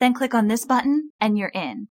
Then click on this button and you're in.